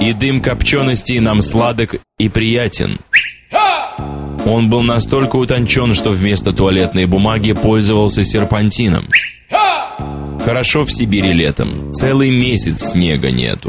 И дым копчености нам сладок и приятен. Он был настолько утончен, что вместо туалетной бумаги пользовался серпантином. Хорошо в Сибири летом. Целый месяц снега нету.